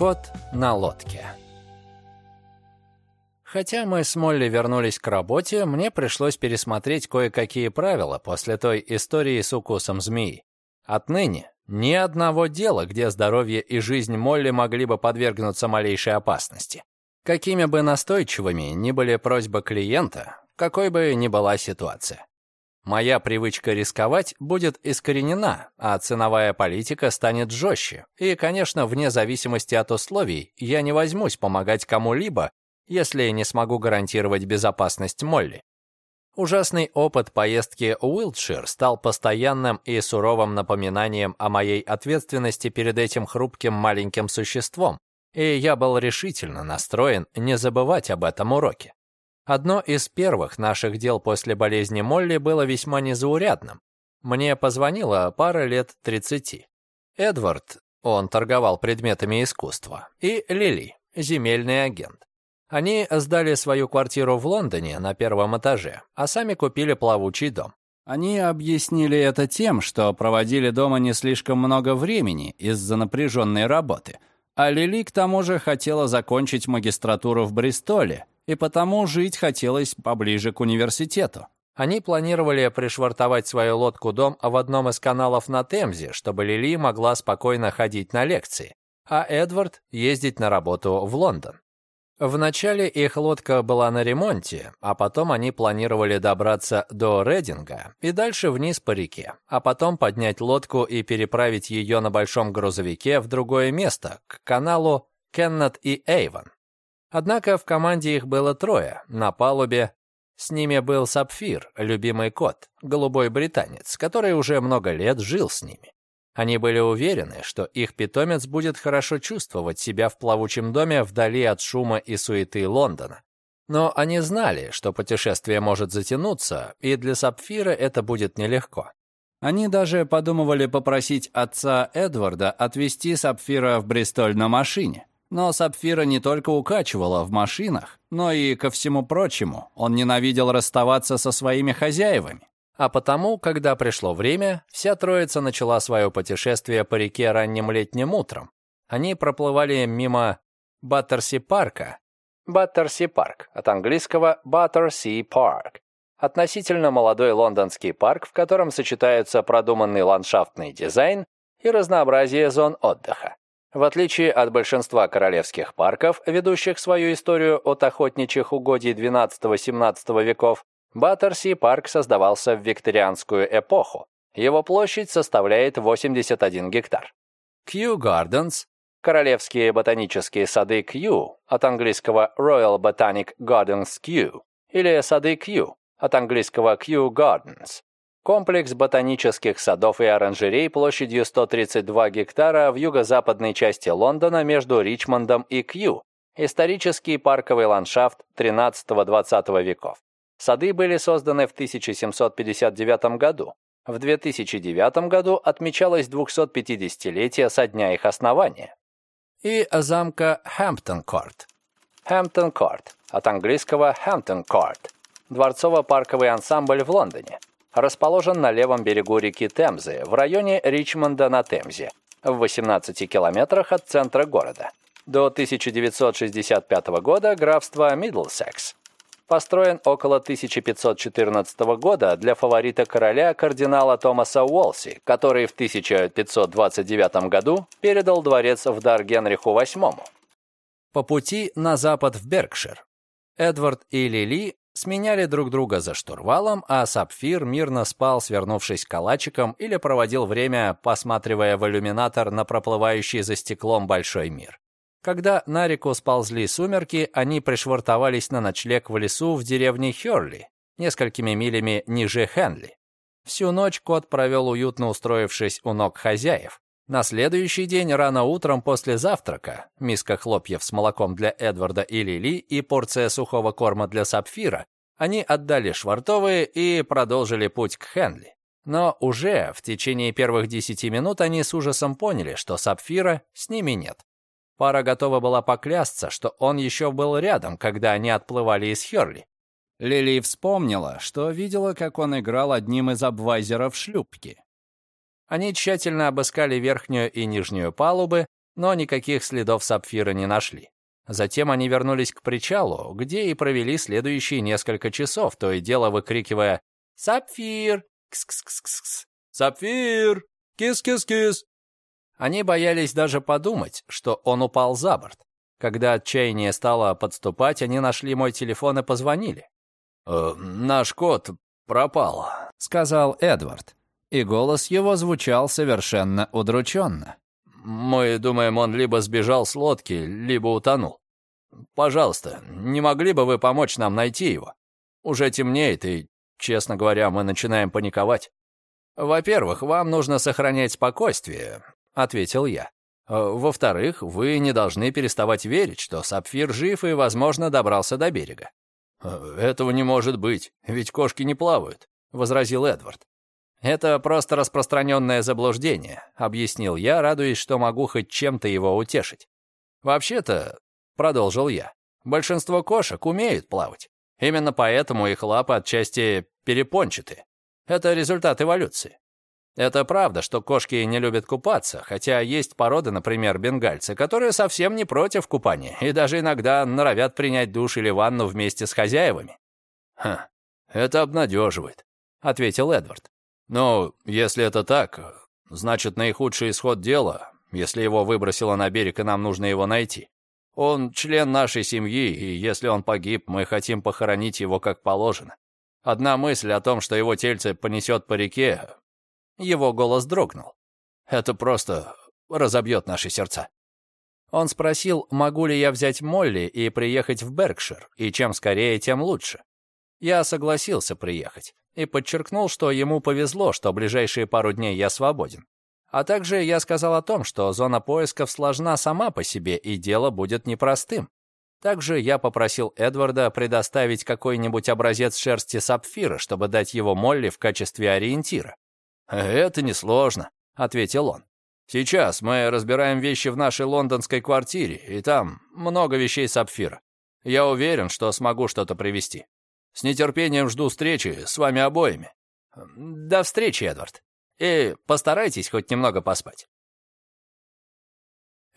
Кот на лодке. Хотя мы с Молли вернулись к работе, мне пришлось пересмотреть кое-какие правила после той истории с укусом змеи. Отныне ни одного дела, где здоровье и жизнь Молли могли бы подвергнуться малейшей опасности. Какими бы настойчивыми ни были просьбы клиента, какой бы ни была ситуация. Моя привычка рисковать будет искоренена, а ценовая политика станет жестче. И, конечно, вне зависимости от условий, я не возьмусь помогать кому-либо, если не смогу гарантировать безопасность Молли. Ужасный опыт поездки в Уилтшир стал постоянным и суровым напоминанием о моей ответственности перед этим хрупким маленьким существом, и я был решительно настроен не забывать об этом уроке. Одно из первых наших дел после болезни Молли было весьма незаурядным. Мне позвонила пара лет 30. Эдвард, он торговал предметами искусства, и Лили, земельный агент. Они сдали свою квартиру в Лондоне на первом этаже, а сами купили плавучий дом. Они объяснили это тем, что проводили дома не слишком много времени из-за напряженной работы. А Лили к тому же хотела закончить магистратуру в Бристоле, и потому жить хотелось поближе к университету. Они планировали пришвартовать свою лодку-дом в одном из каналов на Темзе, чтобы Лили могла спокойно ходить на лекции, а Эдвард ездить на работу в Лондон. Вначале их лодка была на ремонте, а потом они планировали добраться до Рейдинга и дальше вниз по реке, а потом поднять лодку и переправить ее на большом грузовике в другое место, к каналу Кеннет и Эйвон. Однако в команде их было трое, на палубе. С ними был Сапфир, любимый кот, голубой британец, который уже много лет жил с ними. Они были уверены, что их питомец будет хорошо чувствовать себя в плавучем доме вдали от шума и суеты Лондона. Но они знали, что путешествие может затянуться, и для Сапфира это будет нелегко. Они даже подумывали попросить отца Эдварда отвезти Сапфира в Бристоль на машине. Но Сапфира не только укачивала в машинах, но и, ко всему прочему, он ненавидел расставаться со своими хозяевами. А потому, когда пришло время, вся троица начала свое путешествие по реке ранним летним утром. Они проплывали мимо Баттерси-парка. Баттерси-парк, от английского Park. Относительно молодой лондонский парк, в котором сочетаются продуманный ландшафтный дизайн и разнообразие зон отдыха. В отличие от большинства королевских парков, ведущих свою историю от охотничьих угодий XII-XVII веков, Баттерси парк создавался в викторианскую эпоху. Его площадь составляет 81 гектар. Kew Gardens – королевские ботанические сады Kew, от английского Royal Botanic Gardens Kew, или сады Kew, от английского Kew Gardens. Комплекс ботанических садов и оранжерей площадью 132 гектара в юго-западной части Лондона между Ричмондом и Кью. Исторический парковый ландшафт 13-20 веков. Сады были созданы в 1759 году. В 2009 году отмечалось 250-летие со дня их основания. И замка Хэмптон-Корт. Хэмптон-Корт, от английского Hampton Court. Дворцово-парковый ансамбль в Лондоне. Расположен на левом берегу реки Темзы, в районе Ричмонда на Темзе, в 18 километрах от центра города. До 1965 года графство Мидлсекс построен около 1514 года для фаворита короля кардинала Томаса Уолси, который в 1529 году передал дворец в дар Генриху VIII. По пути на запад в Беркшир Эдвард и Лили сменяли друг друга за штурвалом, а Сапфир мирно спал, свернувшись калачиком или проводил время, посматривая в иллюминатор на проплывающий за стеклом большой мир. Когда на реку сползли сумерки, они пришвартовались на ночлег в лесу в деревне Хёрли, несколькими милями ниже Хенли. Всю ночь кот провел уютно устроившись у ног хозяев. На следующий день рано утром после завтрака миска хлопьев с молоком для Эдварда и Лили и порция сухого корма для Сапфира они отдали швартовые и продолжили путь к Хенли. Но уже в течение первых десяти минут они с ужасом поняли, что Сапфира с ними нет. Пара готова была поклясться, что он еще был рядом, когда они отплывали из Херли. Лили вспомнила, что видела, как он играл одним из обвайзеров шлюпки. Они тщательно обыскали верхнюю и нижнюю палубы, но никаких следов сапфира не нашли. Затем они вернулись к причалу, где и провели следующие несколько часов, то и дело выкрикивая «Сапфир! Кс-кс-кс-кс! Сапфир! Кис-кис-кис!» Они боялись даже подумать, что он упал за борт. Когда отчаяние стало подступать, они нашли мой телефон и позвонили. «Э, «Наш кот пропал», — сказал Эдвард. И голос его звучал совершенно удрученно. «Мы думаем, он либо сбежал с лодки, либо утонул. Пожалуйста, не могли бы вы помочь нам найти его? Уже темнеет, и, честно говоря, мы начинаем паниковать». «Во-первых, вам нужно сохранять спокойствие», — ответил я. «Во-вторых, вы не должны переставать верить, что Сапфир жив и, возможно, добрался до берега». «Этого не может быть, ведь кошки не плавают», — возразил Эдвард. «Это просто распространенное заблуждение», — объяснил я, радуясь, что могу хоть чем-то его утешить. «Вообще-то», — продолжил я, — «большинство кошек умеют плавать. Именно поэтому их лапы отчасти перепончаты. Это результат эволюции. Это правда, что кошки не любят купаться, хотя есть породы, например, бенгальцы, которые совсем не против купания и даже иногда норовят принять душ или ванну вместе с хозяевами. «Хм, это обнадеживает», — ответил Эдвард. «Ну, если это так, значит, наихудший исход дела, если его выбросило на берег и нам нужно его найти. Он член нашей семьи, и если он погиб, мы хотим похоронить его как положено. Одна мысль о том, что его тельце понесет по реке, его голос дрогнул. Это просто разобьет наши сердца. Он спросил, могу ли я взять Молли и приехать в Беркшир, и чем скорее, тем лучше. Я согласился приехать и подчеркнул, что ему повезло, что ближайшие пару дней я свободен. А также я сказал о том, что зона поисков сложна сама по себе, и дело будет непростым. Также я попросил Эдварда предоставить какой-нибудь образец шерсти сапфира, чтобы дать его Молли в качестве ориентира. «Это несложно», — ответил он. «Сейчас мы разбираем вещи в нашей лондонской квартире, и там много вещей сапфира. Я уверен, что смогу что-то привезти. С нетерпением жду встречи с вами обоими. До встречи, Эдвард. И постарайтесь хоть немного поспать.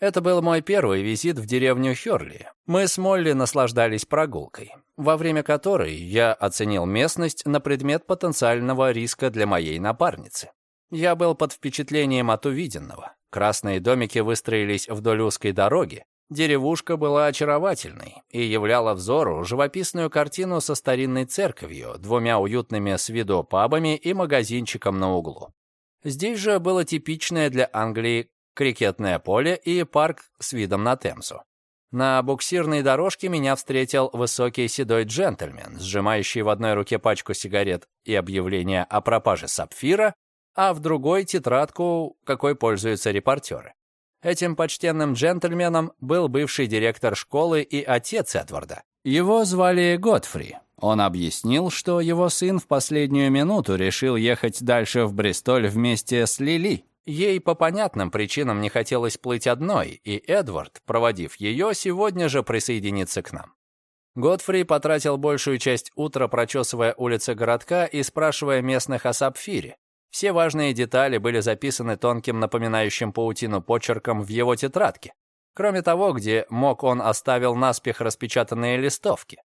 Это был мой первый визит в деревню Хёрли. Мы с Молли наслаждались прогулкой, во время которой я оценил местность на предмет потенциального риска для моей напарницы. Я был под впечатлением от увиденного. Красные домики выстроились вдоль узкой дороги, Деревушка была очаровательной и являла взору живописную картину со старинной церковью, двумя уютными с виду пабами и магазинчиком на углу. Здесь же было типичное для Англии крикетное поле и парк с видом на Темсу. На буксирной дорожке меня встретил высокий седой джентльмен, сжимающий в одной руке пачку сигарет и объявление о пропаже сапфира, а в другой — тетрадку, какой пользуются репортеры. Этим почтенным джентльменом был бывший директор школы и отец Эдварда. Его звали Готфри. Он объяснил, что его сын в последнюю минуту решил ехать дальше в Бристоль вместе с Лили. Ей по понятным причинам не хотелось плыть одной, и Эдвард, проводив ее, сегодня же присоединится к нам. Готфри потратил большую часть утра, прочесывая улицы городка и спрашивая местных о сапфире. Все важные детали были записаны тонким напоминающим паутину почерком в его тетрадке. Кроме того, где мог он оставил наспех распечатанные листовки.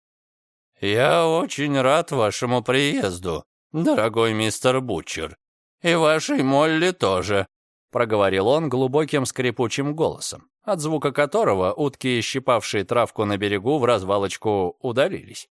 «Я очень рад вашему приезду, дорогой мистер Бутчер. И вашей Молли тоже», — проговорил он глубоким скрипучим голосом, от звука которого утки, щипавшие травку на берегу, в развалочку удалились.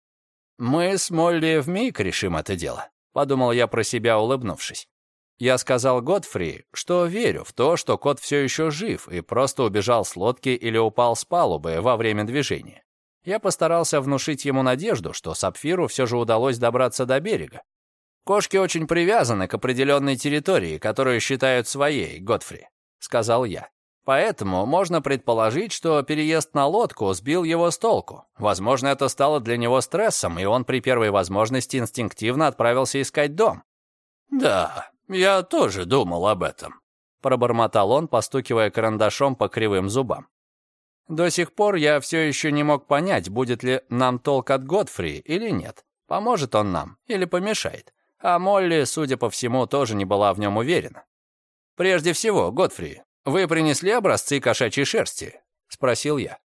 «Мы с Молли вмиг решим это дело», — подумал я про себя, улыбнувшись. Я сказал Годфри, что верю в то, что кот все еще жив и просто убежал с лодки или упал с палубы во время движения. Я постарался внушить ему надежду, что Сапфиру все же удалось добраться до берега. «Кошки очень привязаны к определенной территории, которую считают своей, Годфри», — сказал я. Поэтому можно предположить, что переезд на лодку сбил его с толку. Возможно, это стало для него стрессом, и он при первой возможности инстинктивно отправился искать дом. «Да, «Я тоже думал об этом», — пробормотал он, постукивая карандашом по кривым зубам. До сих пор я все еще не мог понять, будет ли нам толк от Годфри или нет. Поможет он нам или помешает. А Молли, судя по всему, тоже не была в нем уверена. «Прежде всего, Годфри, «Вы принесли образцы кошачьей шерсти?» — спросил я.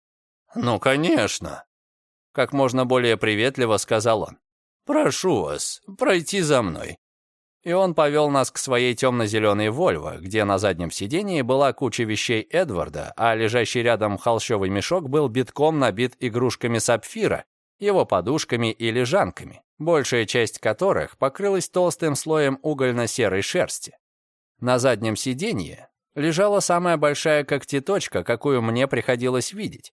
«Ну, конечно», — как можно более приветливо сказал он. «Прошу вас, пройти за мной». И он повел нас к своей темно-зеленой «Вольво», где на заднем сидении была куча вещей Эдварда, а лежащий рядом холщовый мешок был битком набит игрушками сапфира, его подушками и лежанками, большая часть которых покрылась толстым слоем угольно-серой шерсти. На заднем сиденье лежала самая большая когтеточка, какую мне приходилось видеть.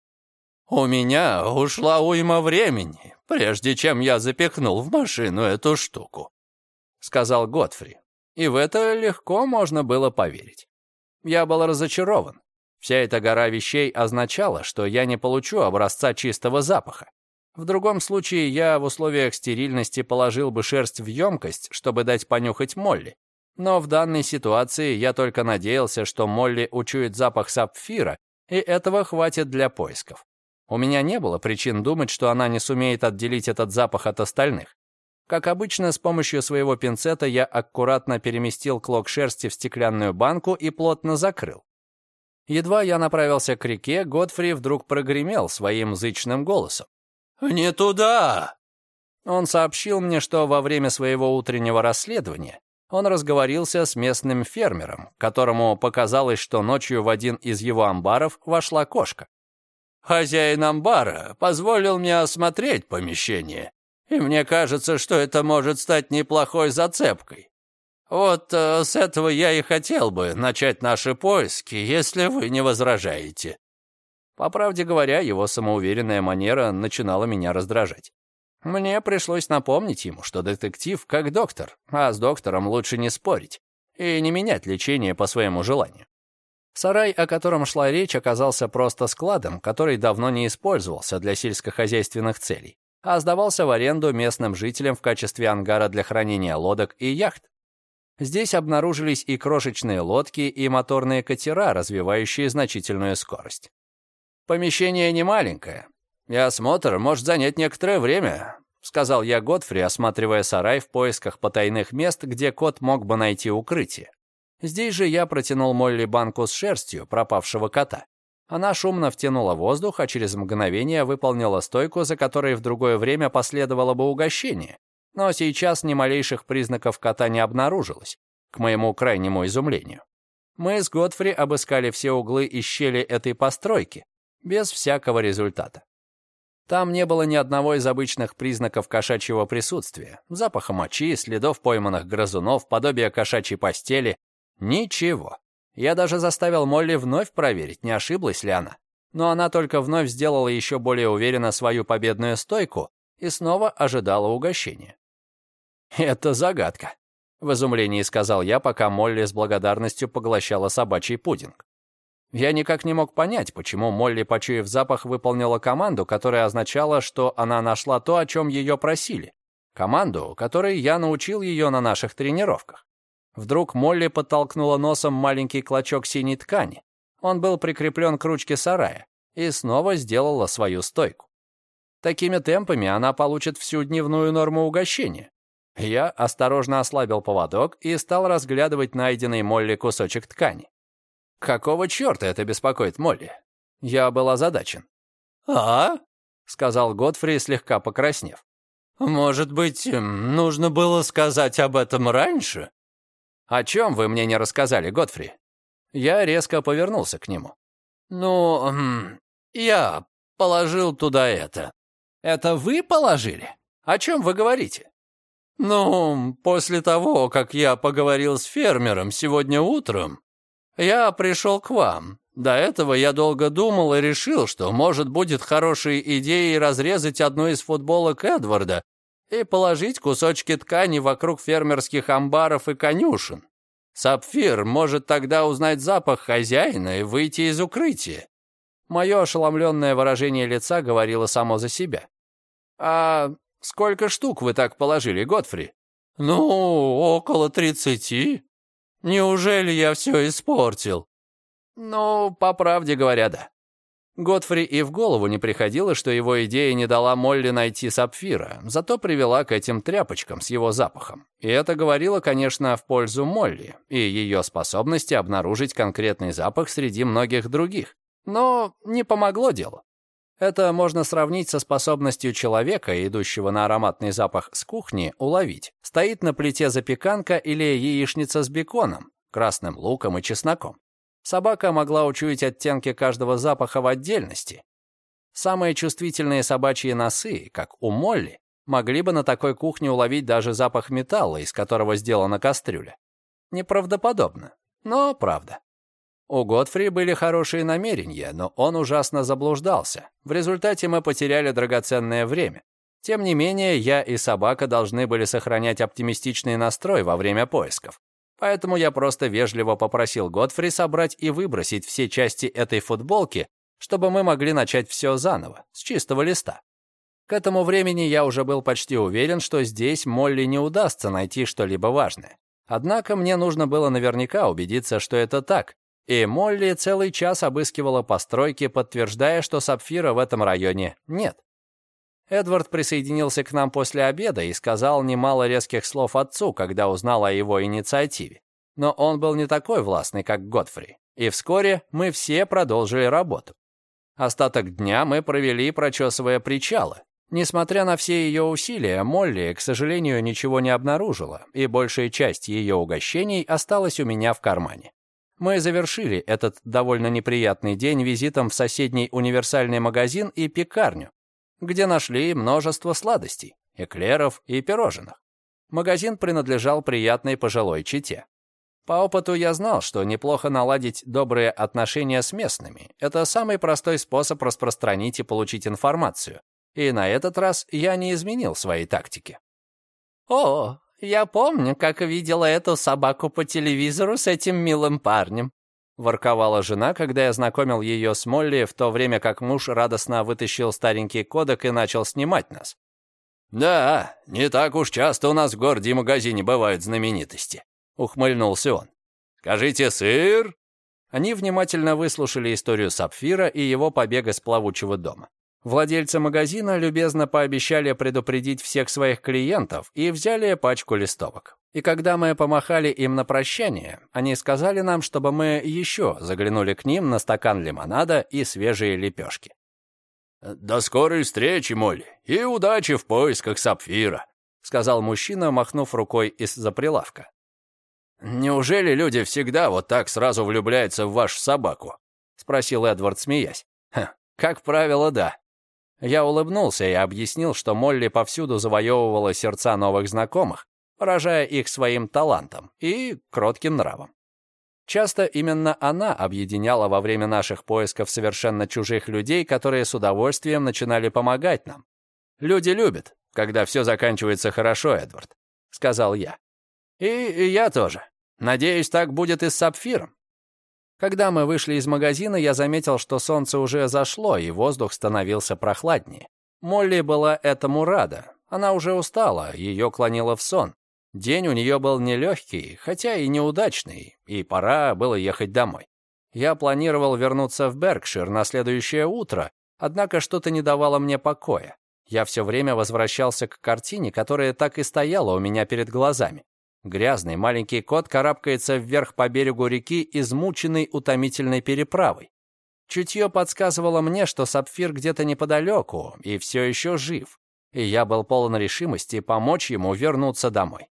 «У меня ушла уйма времени, прежде чем я запихнул в машину эту штуку», — сказал Готфри. И в это легко можно было поверить. Я был разочарован. Вся эта гора вещей означала, что я не получу образца чистого запаха. В другом случае я в условиях стерильности положил бы шерсть в емкость, чтобы дать понюхать Молли. Но в данной ситуации я только надеялся, что Молли учует запах сапфира, и этого хватит для поисков. У меня не было причин думать, что она не сумеет отделить этот запах от остальных. Как обычно, с помощью своего пинцета я аккуратно переместил клок шерсти в стеклянную банку и плотно закрыл. Едва я направился к реке, Годфри вдруг прогремел своим зычным голосом. «Не туда!» Он сообщил мне, что во время своего утреннего расследования он разговорился с местным фермером, которому показалось, что ночью в один из его амбаров вошла кошка. «Хозяин амбара позволил мне осмотреть помещение, и мне кажется, что это может стать неплохой зацепкой. Вот э, с этого я и хотел бы начать наши поиски, если вы не возражаете». По правде говоря, его самоуверенная манера начинала меня раздражать. Мне пришлось напомнить ему, что детектив как доктор, а с доктором лучше не спорить и не менять лечение по своему желанию. Сарай, о котором шла речь, оказался просто складом, который давно не использовался для сельскохозяйственных целей, а сдавался в аренду местным жителям в качестве ангара для хранения лодок и яхт. Здесь обнаружились и крошечные лодки, и моторные катера, развивающие значительную скорость. Помещение не маленькое, «И осмотр может занять некоторое время», — сказал я Готфри, осматривая сарай в поисках потайных мест, где кот мог бы найти укрытие. Здесь же я протянул Молли банку с шерстью пропавшего кота. Она шумно втянула воздух, а через мгновение выполнила стойку, за которой в другое время последовало бы угощение. Но сейчас ни малейших признаков кота не обнаружилось, к моему крайнему изумлению. Мы с Готфри обыскали все углы и щели этой постройки, без всякого результата. Там не было ни одного из обычных признаков кошачьего присутствия. Запаха мочи, следов пойманных грызунов, подобия кошачьей постели. Ничего. Я даже заставил Молли вновь проверить, не ошиблась ли она. Но она только вновь сделала еще более уверенно свою победную стойку и снова ожидала угощения. «Это загадка», — в изумлении сказал я, пока Молли с благодарностью поглощала собачий пудинг. Я никак не мог понять, почему Молли, почуяв запах, выполнила команду, которая означала, что она нашла то, о чем ее просили. Команду, которой я научил ее на наших тренировках. Вдруг Молли подтолкнула носом маленький клочок синей ткани. Он был прикреплен к ручке сарая и снова сделала свою стойку. Такими темпами она получит всю дневную норму угощения. Я осторожно ослабил поводок и стал разглядывать найденный Молли кусочек ткани. «Какого черта это беспокоит Молли?» Я был озадачен. «А?» — сказал Годфри, слегка покраснев. «Может быть, нужно было сказать об этом раньше?» «О чем вы мне не рассказали, Годфри?» Я резко повернулся к нему. «Ну, я положил туда это». «Это вы положили? О чем вы говорите?» «Ну, после того, как я поговорил с фермером сегодня утром, я пришел к вам. До этого я долго думал и решил, что, может, будет хорошей идеей разрезать одну из футболок Эдварда и положить кусочки ткани вокруг фермерских амбаров и конюшен. Сапфир может тогда узнать запах хозяина и выйти из укрытия. Мое ошеломленное выражение лица говорило само за себя. «А сколько штук вы так положили, Готфри?» «Ну, около тридцати». Неужели я все испортил?» «Ну, по правде говоря, да». Готфри и в голову не приходило, что его идея не дала Молли найти сапфира, зато привела к этим тряпочкам с его запахом. И это говорило, конечно, в пользу Молли и ее способности обнаружить конкретный запах среди многих других. Но не помогло делу. Это можно сравнить со способностью человека, идущего на ароматный запах с кухни, уловить, стоит на плите запеканка или яичница с беконом, красным луком и чесноком. Собака могла учуять оттенки каждого запаха в отдельности. Самые чувствительные собачьи носы, как у Молли, могли бы на такой кухне уловить даже запах металла, из которого сделана кастрюля. Неправдоподобно, но правда. У Готфри были хорошие намерения, но он ужасно заблуждался. В результате мы потеряли драгоценное время. Тем не менее, я и собака должны были сохранять оптимистичный настрой во время поисков. Поэтому я просто вежливо попросил Готфри собрать и выбросить все части этой футболки, чтобы мы могли начать все заново, с чистого листа. К этому времени я уже был почти уверен, что здесь Молли не удастся найти что-либо важное. Однако мне нужно было наверняка убедиться, что это так, и Молли целый час обыскивала постройки, подтверждая, что сапфира в этом районе нет. Эдвард присоединился к нам после обеда и сказал немало резких слов отцу, когда узнал о его инициативе. Но он был не такой властный, как Годфри. И вскоре мы все продолжили работу. Остаток дня мы провели, прочесывая причалы. Несмотря на все ее усилия, Молли, к сожалению, ничего не обнаружила, и большая часть ее угощений осталась у меня в кармане. Мы завершили этот довольно неприятный день визитом в соседний универсальный магазин и пекарню, где нашли множество сладостей, эклеров и пирожных. Магазин принадлежал приятной пожилой чете. По опыту я знал, что неплохо наладить добрые отношения с местными. Это самый простой способ распространить и получить информацию. И на этот раз я не изменил своей тактики. «О, я помню, как видела эту собаку по телевизору с этим милым парнем ворковала жена, когда я знакомил ее с Молли, в то время как муж радостно вытащил старенький кодек и начал снимать нас. «Да, не так уж часто у нас в городе и магазине бывают знаменитости», — ухмыльнулся он. «Скажите, сыр?» Они внимательно выслушали историю Сапфира и его побега с плавучего дома. Владельцы магазина любезно пообещали предупредить всех своих клиентов и взяли пачку листовок. И когда мы помахали им на прощание, они сказали нам, чтобы мы еще заглянули к ним на стакан лимонада и свежие лепешки. «До скорой встречи, Молли, и удачи в поисках сапфира», сказал мужчина, махнув рукой из-за прилавка. «Неужели люди всегда вот так сразу влюбляются в вашу собаку?» спросил Эдвард, смеясь. «Как правило, да». Я улыбнулся и объяснил, что Молли повсюду завоевывала сердца новых знакомых, поражая их своим талантом и кротким нравом. Часто именно она объединяла во время наших поисков совершенно чужих людей, которые с удовольствием начинали помогать нам. «Люди любят, когда все заканчивается хорошо, Эдвард», — сказал я. И, «И я тоже. Надеюсь, так будет и с Сапфиром». Когда мы вышли из магазина, я заметил, что солнце уже зашло, и воздух становился прохладнее. Молли была этому рада. Она уже устала, ее клонило в сон. День у нее был нелегкий, хотя и неудачный, и пора было ехать домой. Я планировал вернуться в Беркшир на следующее утро, однако что-то не давало мне покоя. Я все время возвращался к картине, которая так и стояла у меня перед глазами. Грязный маленький кот карабкается вверх по берегу реки, измученный утомительной переправой. Чутье подсказывало мне, что сапфир где-то неподалеку и все еще жив, и я был полон решимости помочь ему вернуться домой.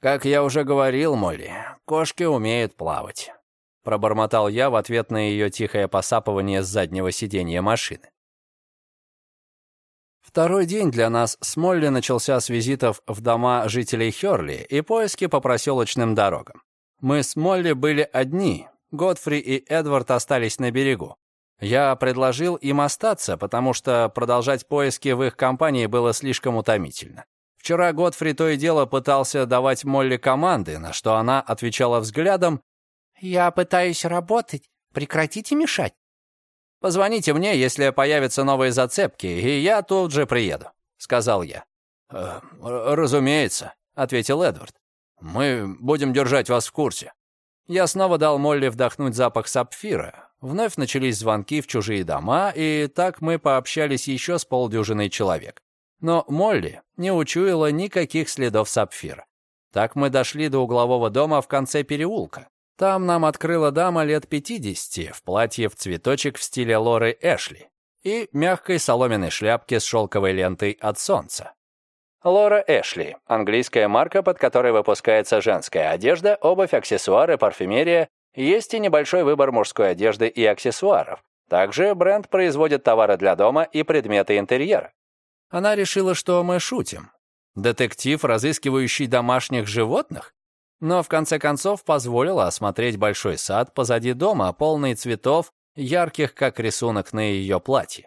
«Как я уже говорил, Молли, кошки умеют плавать», пробормотал я в ответ на ее тихое посапывание с заднего сиденья машины. Второй день для нас с Молли начался с визитов в дома жителей Хёрли и поиски по проселочным дорогам. Мы с Молли были одни, Годфри и Эдвард остались на берегу. Я предложил им остаться, потому что продолжать поиски в их компании было слишком утомительно. Вчера Готфри то и дело пытался давать Молли команды, на что она отвечала взглядом «Я пытаюсь работать. Прекратите мешать». «Позвоните мне, если появятся новые зацепки, и я тут же приеду», — сказал я. «Э, «Разумеется», — ответил Эдвард. «Мы будем держать вас в курсе». Я снова дал Молли вдохнуть запах сапфира. Вновь начались звонки в чужие дома, и так мы пообщались еще с полдюжиной человек. Но Молли не учуяла никаких следов сапфира. Так мы дошли до углового дома в конце переулка. Там нам открыла дама лет 50 в платье в цветочек в стиле Лоры Эшли и мягкой соломенной шляпке с шелковой лентой от солнца. Лора Эшли – английская марка, под которой выпускается женская одежда, обувь, аксессуары, парфюмерия. Есть и небольшой выбор мужской одежды и аксессуаров. Также бренд производит товары для дома и предметы интерьера. Она решила, что мы шутим. Детектив, разыскивающий домашних животных? Но в конце концов позволила осмотреть большой сад позади дома, полный цветов, ярких, как рисунок на ее платье.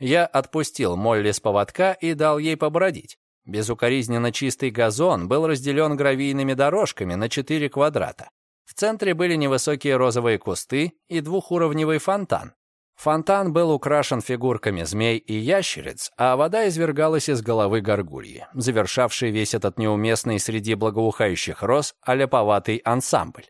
Я отпустил Молли с поводка и дал ей побродить. Безукоризненно чистый газон был разделен гравийными дорожками на четыре квадрата. В центре были невысокие розовые кусты и двухуровневый фонтан. Фонтан был украшен фигурками змей и ящериц, а вода извергалась из головы горгульи, завершавшей весь этот неуместный среди благоухающих роз аляповатый ансамбль.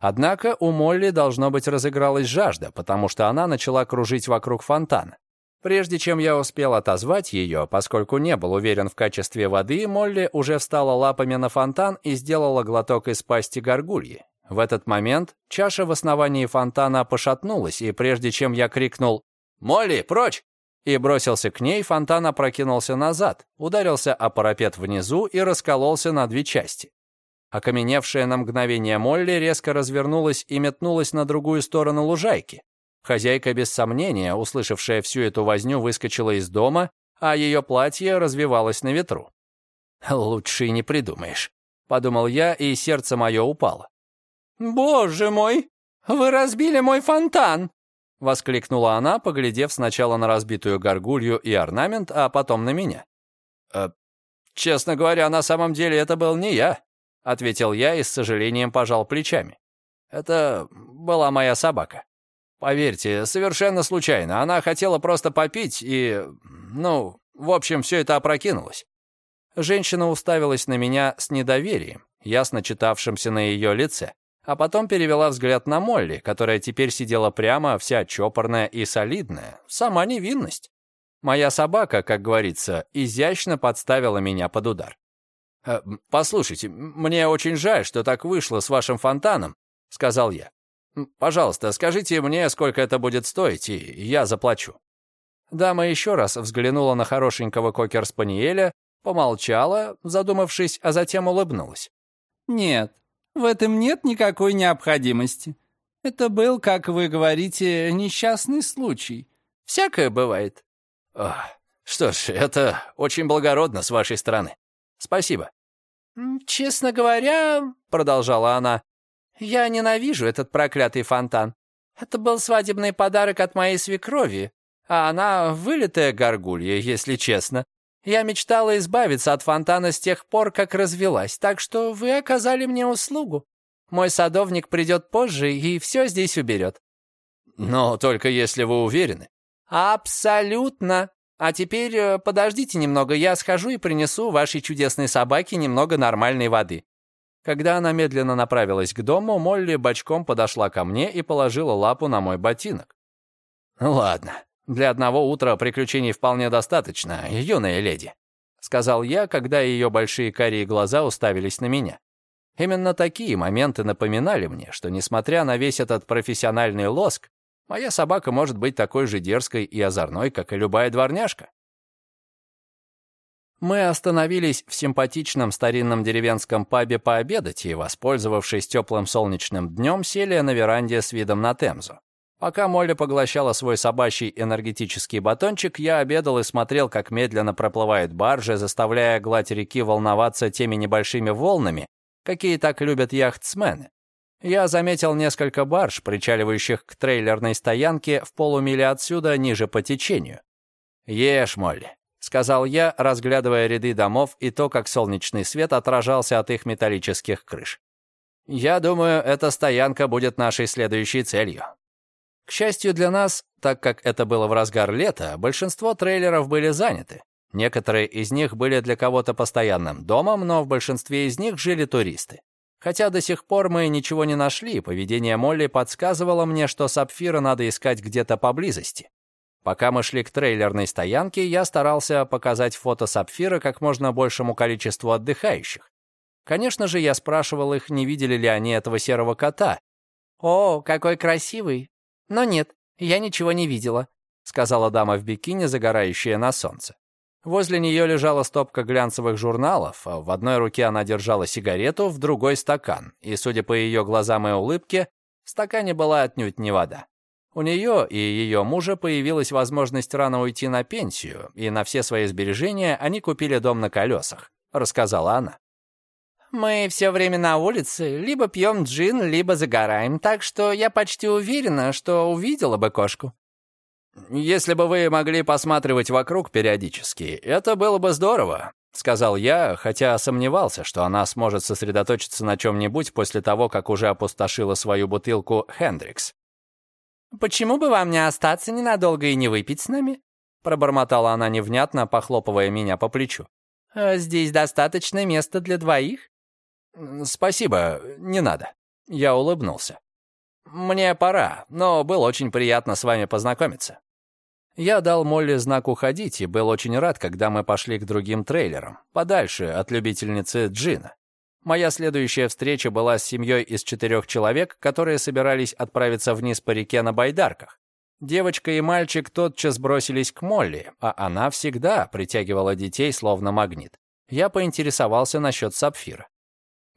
Однако у Молли, должно быть, разыгралась жажда, потому что она начала кружить вокруг фонтана. Прежде чем я успел отозвать ее, поскольку не был уверен в качестве воды, Молли уже встала лапами на фонтан и сделала глоток из пасти горгульи. В этот момент чаша в основании фонтана пошатнулась, и прежде чем я крикнул «Молли, прочь!» и бросился к ней, фонтан опрокинулся назад, ударился о парапет внизу и раскололся на две части. Окаменевшая на мгновение Молли резко развернулась и метнулась на другую сторону лужайки. Хозяйка, без сомнения, услышавшая всю эту возню, выскочила из дома, а ее платье развивалось на ветру. «Лучше и не придумаешь», — подумал я, и сердце мое упало. «Боже мой, вы разбили мой фонтан!» — воскликнула она, поглядев сначала на разбитую горгулью и орнамент, а потом на меня. «Э, «Честно говоря, на самом деле это был не я», — ответил я и с сожалением пожал плечами. «Это была моя собака. Поверьте, совершенно случайно. Она хотела просто попить и... Ну, в общем, все это опрокинулось». Женщина уставилась на меня с недоверием, ясно читавшимся на ее лице, а потом перевела взгляд на Молли, которая теперь сидела прямо, вся чопорная и солидная. Сама невинность. Моя собака, как говорится, изящно подставила меня под удар. «Э, «Послушайте, мне очень жаль, что так вышло с вашим фонтаном», — сказал я. «Пожалуйста, скажите мне, сколько это будет стоить, и я заплачу». Дама еще раз взглянула на хорошенького кокер-спаниеля, помолчала, задумавшись, а затем улыбнулась. «Нет, в этом нет никакой необходимости. Это был, как вы говорите, несчастный случай. Всякое бывает». Ох, «Что ж, это очень благородно с вашей стороны. Спасибо». «Честно говоря», — продолжала она, — «я ненавижу этот проклятый фонтан. Это был свадебный подарок от моей свекрови, а она вылитая горгулья, если честно. Я мечтала избавиться от фонтана с тех пор, как развелась, так что вы оказали мне услугу. Мой садовник придет позже и все здесь уберет». «Но только если вы уверены». «Абсолютно. А теперь э, подождите немного, я схожу и принесу вашей чудесной собаке немного нормальной воды». Когда она медленно направилась к дому, Молли бочком подошла ко мне и положила лапу на мой ботинок. «Ладно, для одного утра приключений вполне достаточно, юная леди», сказал я, когда ее большие карие глаза уставились на меня. Именно такие моменты напоминали мне, что, несмотря на весь этот профессиональный лоск, Моя собака может быть такой же дерзкой и озорной, как и любая дворняжка. Мы остановились в симпатичном старинном деревенском пабе пообедать и, воспользовавшись теплым солнечным днем, сели на веранде с видом на Темзу. Пока Молли поглощала свой собачий энергетический батончик, я обедал и смотрел, как медленно проплывают баржи, заставляя гладь реки волноваться теми небольшими волнами, какие так любят яхтсмены. Я заметил несколько барж, причаливающих к трейлерной стоянке в полумиле отсюда, ниже по течению. «Ешь, Молли», — сказал я, разглядывая ряды домов и то, как солнечный свет отражался от их металлических крыш. «Я думаю, эта стоянка будет нашей следующей целью». К счастью для нас, так как это было в разгар лета, большинство трейлеров были заняты. Некоторые из них были для кого-то постоянным домом, но в большинстве из них жили туристы. Хотя до сих пор мы ничего не нашли, поведение Молли подсказывало мне, что сапфира надо искать где-то поблизости. Пока мы шли к трейлерной стоянке, я старался показать фото сапфира как можно большему количеству отдыхающих. Конечно же, я спрашивал их, не видели ли они этого серого кота. «О, какой красивый!» «Но нет, я ничего не видела», — сказала дама в бикини, загорающая на солнце. Возле нее лежала стопка глянцевых журналов, а в одной руке она держала сигарету, в другой — стакан, и, судя по ее глазам и улыбке, в стакане была отнюдь не вода. У нее и ее мужа появилась возможность рано уйти на пенсию, и на все свои сбережения они купили дом на колесах, рассказала она. «Мы все время на улице, либо пьем джин, либо загораем, так что я почти уверена, что увидела бы кошку», «Если бы вы могли посматривать вокруг периодически, это было бы здорово», — сказал я, хотя сомневался, что она сможет сосредоточиться на чем-нибудь после того, как уже опустошила свою бутылку «Хендрикс». «Почему бы вам не остаться ненадолго и не выпить с нами?» — пробормотала она невнятно, похлопывая меня по плечу. «А «Здесь достаточно места для двоих?» «Спасибо, не надо». Я улыбнулся. «Мне пора, но было очень приятно с вами познакомиться». Я дал Молли знак уходить и был очень рад, когда мы пошли к другим трейлерам, подальше от любительницы Джина. Моя следующая встреча была с семьей из четырех человек, которые собирались отправиться вниз по реке на байдарках. Девочка и мальчик тотчас бросились к Молли, а она всегда притягивала детей словно магнит. Я поинтересовался насчет сапфира.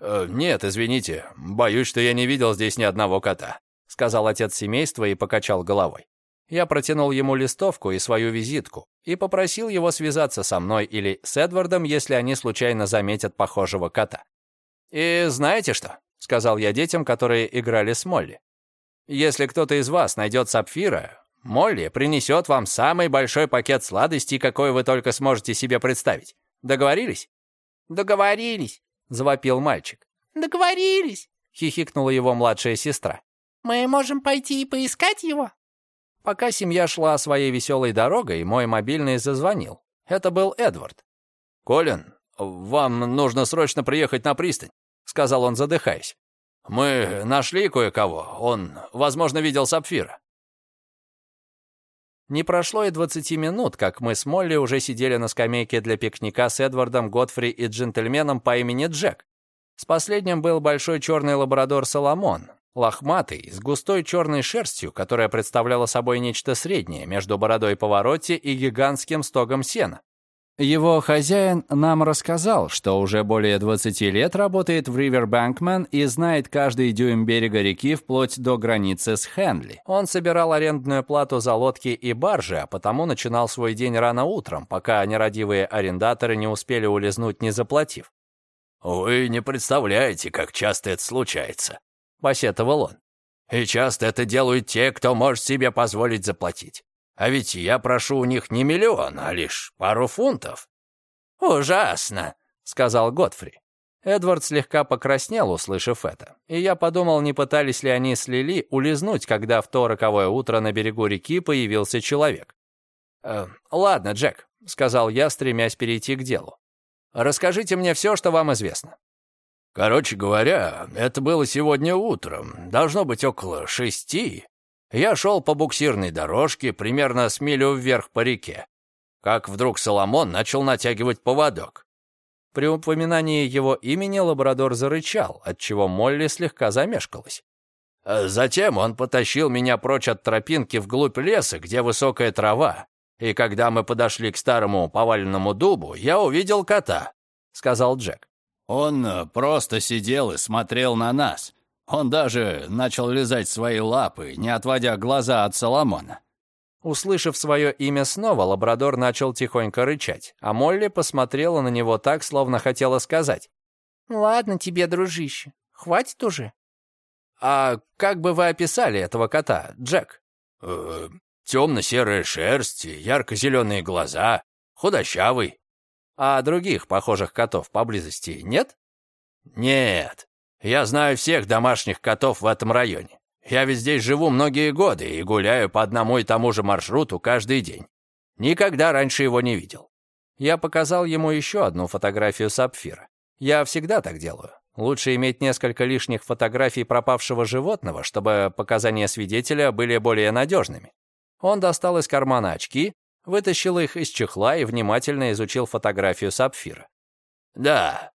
«Э, «Нет, извините, боюсь, что я не видел здесь ни одного кота», сказал отец семейства и покачал головой. Я протянул ему листовку и свою визитку и попросил его связаться со мной или с Эдвардом, если они случайно заметят похожего кота. «И знаете что?» — сказал я детям, которые играли с Молли. «Если кто-то из вас найдет сапфира, Молли принесет вам самый большой пакет сладостей, какой вы только сможете себе представить. Договорились?» «Договорились», — завопил мальчик. «Договорились», — хихикнула его младшая сестра. «Мы можем пойти и поискать его?» Пока семья шла своей веселой дорогой, мой мобильный зазвонил. Это был Эдвард. «Колин, вам нужно срочно приехать на пристань», — сказал он, задыхаясь. «Мы нашли кое-кого. Он, возможно, видел сапфира». Не прошло и двадцати минут, как мы с Молли уже сидели на скамейке для пикника с Эдвардом, Готфри и джентльменом по имени Джек. С последним был большой черный лабрадор Соломон, лохматый, с густой черной шерстью, которая представляла собой нечто среднее между бородой повороте и гигантским стогом сена. Его хозяин нам рассказал, что уже более 20 лет работает в Ривербанкмен и знает каждый дюйм берега реки вплоть до границы с Хенли. Он собирал арендную плату за лодки и баржи, а потому начинал свой день рано утром, пока нерадивые арендаторы не успели улизнуть, не заплатив. «Вы не представляете, как часто это случается», посетовал он. «И часто это делают те, кто может себе позволить заплатить. А ведь я прошу у них не миллион, а лишь пару фунтов». «Ужасно», — сказал Годфри. Эдвард слегка покраснел, услышав это, и я подумал, не пытались ли они с Лили улизнуть, когда в то роковое утро на берегу реки появился человек. «Э, «Ладно, Джек», — сказал я, стремясь перейти к делу. «Расскажите мне все, что вам известно. Короче говоря, это было сегодня утром, должно быть около шести. Я шел по буксирной дорожке примерно с милю вверх по реке. Как вдруг Соломон начал натягивать поводок. При упоминании его имени лабрадор зарычал, отчего Молли слегка замешкалась. Затем он потащил меня прочь от тропинки вглубь леса, где высокая трава. И когда мы подошли к старому поваленному дубу, я увидел кота, — сказал Джек. Он просто сидел и смотрел на нас. Он даже начал лизать свои лапы, не отводя глаза от Соломона. Услышав свое имя снова, лабрадор начал тихонько рычать, а Молли посмотрела на него так, словно хотела сказать. «Ладно тебе, дружище, хватит уже». «А как бы вы описали этого кота, Джек?» э, «Темно-серая шерсть, ярко-зеленые глаза, худощавый, а других похожих котов поблизости нет? Нет. Я знаю всех домашних котов в этом районе. Я ведь здесь живу многие годы и гуляю по одному и тому же маршруту каждый день. Никогда раньше его не видел. Я показал ему еще одну фотографию сапфира. Я всегда так делаю. Лучше иметь несколько лишних фотографий пропавшего животного, чтобы показания свидетеля были более надежными. Он достал из кармана очки, вытащил их из чехла и внимательно изучил фотографию сапфира. «Да,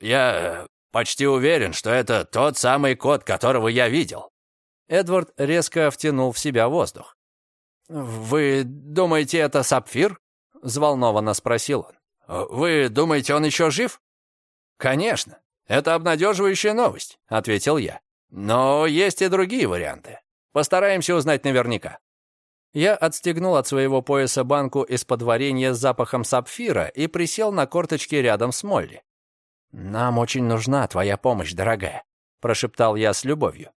я почти уверен, что это тот самый кот, которого я видел». Эдвард резко втянул в себя воздух. «Вы думаете, это сапфир?» — взволнованно спросил он. «Вы думаете, он еще жив?» «Конечно. Это обнадеживающая новость», — ответил я. «Но есть и другие варианты. Постараемся узнать наверняка». Я отстегнул от своего пояса банку из-под варенья с запахом сапфира и присел на корточки рядом с Молли. «Нам очень нужна твоя помощь, дорогая», — прошептал я с любовью.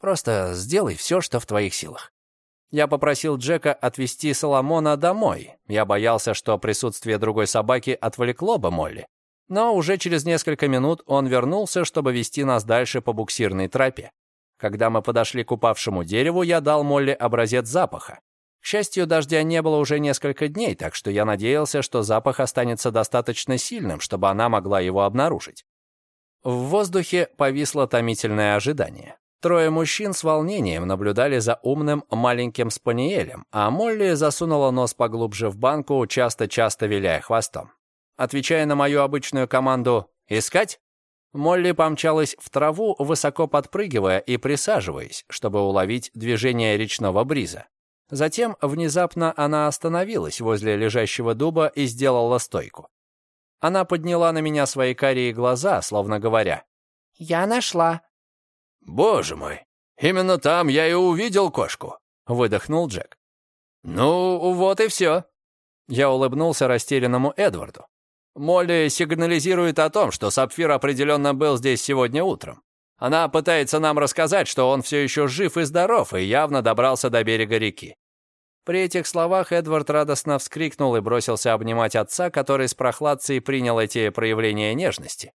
«Просто сделай все, что в твоих силах». Я попросил Джека отвезти Соломона домой. Я боялся, что присутствие другой собаки отвлекло бы Молли. Но уже через несколько минут он вернулся, чтобы вести нас дальше по буксирной тропе. Когда мы подошли к упавшему дереву, я дал Молли образец запаха. К счастью, дождя не было уже несколько дней, так что я надеялся, что запах останется достаточно сильным, чтобы она могла его обнаружить. В воздухе повисло томительное ожидание. Трое мужчин с волнением наблюдали за умным маленьким спаниелем, а Молли засунула нос поглубже в банку, часто-часто виляя хвостом. Отвечая на мою обычную команду «Искать?», Молли помчалась в траву, высоко подпрыгивая и присаживаясь, чтобы уловить движение речного бриза. Затем внезапно она остановилась возле лежащего дуба и сделала стойку. Она подняла на меня свои карие глаза, словно говоря, «Я нашла». «Боже мой, именно там я и увидел кошку», — выдохнул Джек. «Ну, вот и все». Я улыбнулся растерянному Эдварду. Молли сигнализирует о том, что Сапфир определенно был здесь сегодня утром. Она пытается нам рассказать, что он все еще жив и здоров и явно добрался до берега реки. При этих словах Эдвард радостно вскрикнул и бросился обнимать отца, который с прохладцей принял эти проявления нежности.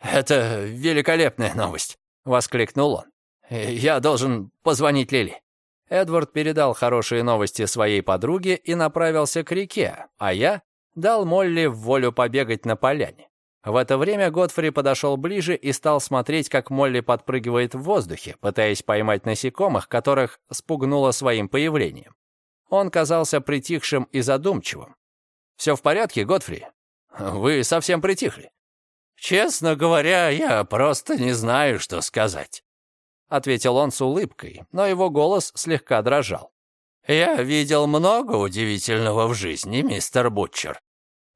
«Это великолепная новость!» — воскликнул он. «Я должен позвонить Лили». Эдвард передал хорошие новости своей подруге и направился к реке, а я дал Молли в волю побегать на поляне. В это время Годфри подошел ближе и стал смотреть, как Молли подпрыгивает в воздухе, пытаясь поймать насекомых, которых спугнуло своим появлением. Он казался притихшим и задумчивым. «Все в порядке, Годфри? Вы совсем притихли». «Честно говоря, я просто не знаю, что сказать», — ответил он с улыбкой, но его голос слегка дрожал. «Я видел много удивительного в жизни, мистер Бутчер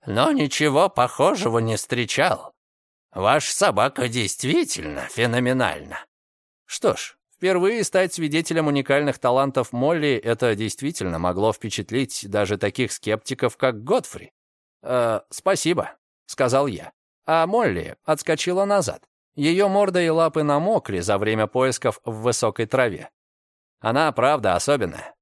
но ничего похожего не встречал. Ваша собака действительно феноменальна. Что ж, впервые стать свидетелем уникальных талантов Молли это действительно могло впечатлить даже таких скептиков, как Годфри. «Э, «Спасибо», — сказал я. А Молли отскочила назад. Ее морда и лапы намокли за время поисков в высокой траве. Она, правда, особенная.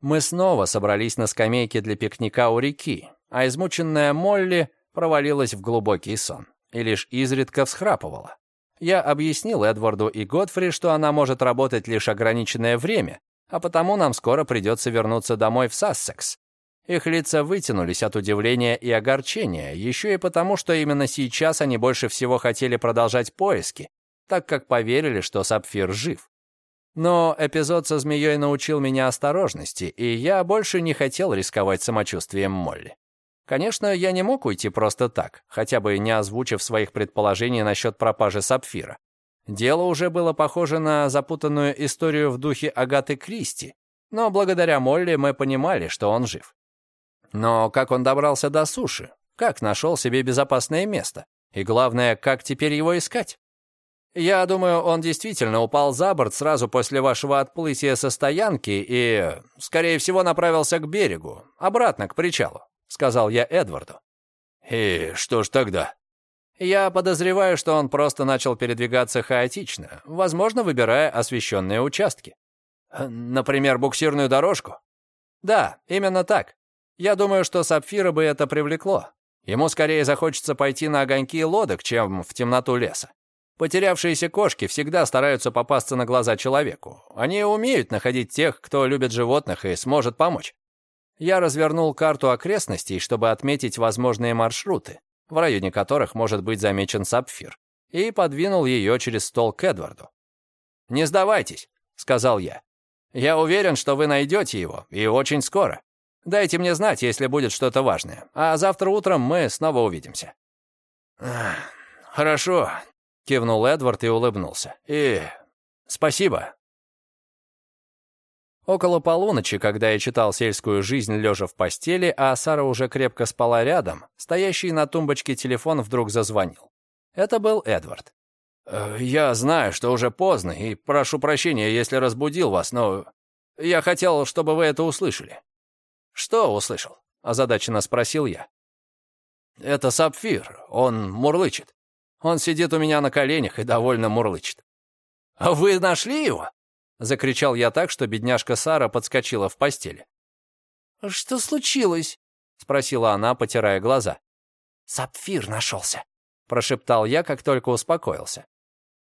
Мы снова собрались на скамейке для пикника у реки, а измученная Молли провалилась в глубокий сон и лишь изредка всхрапывала. Я объяснил Эдварду и Годфри, что она может работать лишь ограниченное время, а потому нам скоро придется вернуться домой в Сассекс. Их лица вытянулись от удивления и огорчения, еще и потому, что именно сейчас они больше всего хотели продолжать поиски, так как поверили, что Сапфир жив. Но эпизод со змеей научил меня осторожности, и я больше не хотел рисковать самочувствием Молли. Конечно, я не мог уйти просто так, хотя бы не озвучив своих предположений насчет пропажи сапфира. Дело уже было похоже на запутанную историю в духе Агаты Кристи, но благодаря Молли мы понимали, что он жив. Но как он добрался до суши? Как нашел себе безопасное место? И главное, как теперь его искать? Я думаю, он действительно упал за борт сразу после вашего отплытия со стоянки и, скорее всего, направился к берегу, обратно к причалу сказал я Эдварду. «И что ж тогда?» «Я подозреваю, что он просто начал передвигаться хаотично, возможно, выбирая освещенные участки. Например, буксирную дорожку?» «Да, именно так. Я думаю, что Сапфира бы это привлекло. Ему скорее захочется пойти на огоньки лодок, чем в темноту леса. Потерявшиеся кошки всегда стараются попасться на глаза человеку. Они умеют находить тех, кто любит животных и сможет помочь. Я развернул карту окрестностей, чтобы отметить возможные маршруты, в районе которых может быть замечен сапфир. и подвинул ее через стол к Эдварду. «Не сдавайтесь», — сказал я. «Я уверен, что вы найдете его, и очень скоро. Дайте мне знать, если будет что-то важное, а завтра утром мы снова увидимся». «Хорошо», — кивнул Эдвард и улыбнулся. «И спасибо». Около полуночи, когда я читал сельскую жизнь лежа в постели, а Сара уже крепко спала рядом, стоящий на тумбочке телефон вдруг зазвонил. Это был Эдвард. «Э, «Я знаю, что уже поздно, и прошу прощения, если разбудил вас, но я хотел, чтобы вы это услышали». «Что услышал?» — озадаченно спросил я. «Это Сапфир, он мурлычет. Он сидит у меня на коленях и довольно мурлычет». «А вы нашли его?» — закричал я так, что бедняжка Сара подскочила в постели. «Что случилось?» — спросила она, потирая глаза. «Сапфир нашелся», — прошептал я, как только успокоился.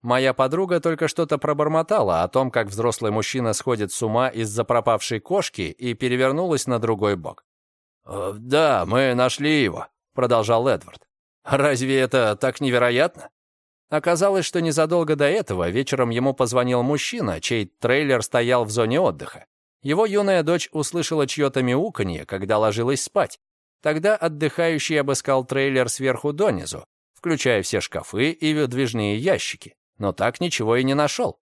Моя подруга только что-то пробормотала о том, как взрослый мужчина сходит с ума из-за пропавшей кошки и перевернулась на другой бок. «Э, «Да, мы нашли его», — продолжал Эдвард. «Разве это так невероятно?» Оказалось, что незадолго до этого вечером ему позвонил мужчина, чей трейлер стоял в зоне отдыха. Его юная дочь услышала чье-то мяуканье, когда ложилась спать. Тогда отдыхающий обыскал трейлер сверху донизу, включая все шкафы и выдвижные ящики но так ничего и не нашел.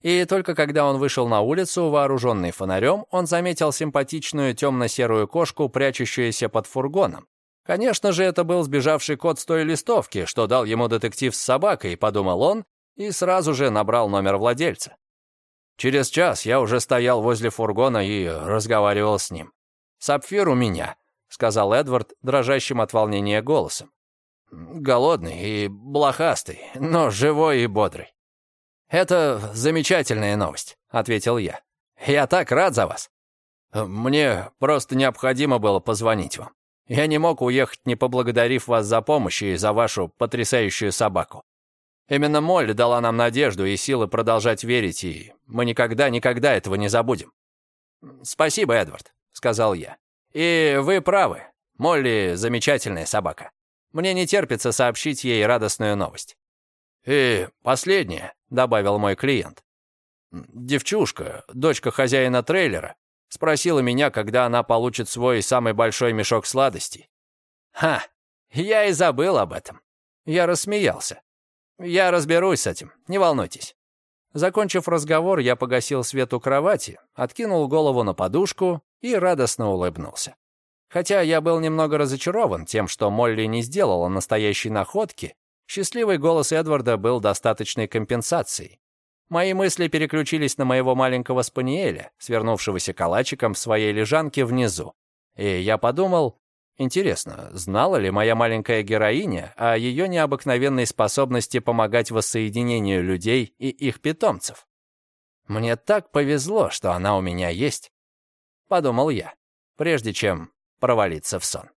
И только когда он вышел на улицу, вооруженный фонарем, он заметил симпатичную темно-серую кошку, прячущуюся под фургоном. Конечно же, это был сбежавший кот с той листовки, что дал ему детектив с собакой, подумал он, и сразу же набрал номер владельца. Через час я уже стоял возле фургона и разговаривал с ним. «Сапфир у меня», — сказал Эдвард, дрожащим от волнения голосом. Голодный и блохастый, но живой и бодрый. «Это замечательная новость», — ответил я. «Я так рад за вас. Мне просто необходимо было позвонить вам. Я не мог уехать, не поблагодарив вас за помощь и за вашу потрясающую собаку. Именно Молли дала нам надежду и силы продолжать верить, и мы никогда-никогда этого не забудем. «Спасибо, Эдвард», — сказал я. «И вы правы. Молли — замечательная собака. Мне не терпится сообщить ей радостную новость. «И последнее», — добавил мой клиент. «Девчушка, дочка хозяина трейлера, спросила меня, когда она получит свой самый большой мешок сладостей. Ха, я и забыл об этом. Я рассмеялся. Я разберусь с этим, не волнуйтесь. Закончив разговор, я погасил свет у кровати, откинул голову на подушку и радостно улыбнулся. Хотя я был немного разочарован тем, что Молли не сделала настоящей находки, счастливый голос Эдварда был достаточной компенсацией. Мои мысли переключились на моего маленького спаниеля, свернувшегося калачиком в своей лежанке внизу. И я подумал, интересно, знала ли моя маленькая героиня о ее необыкновенной способности помогать воссоединению людей и их питомцев? Мне так повезло, что она у меня есть, подумал я, прежде чем провалиться в сон.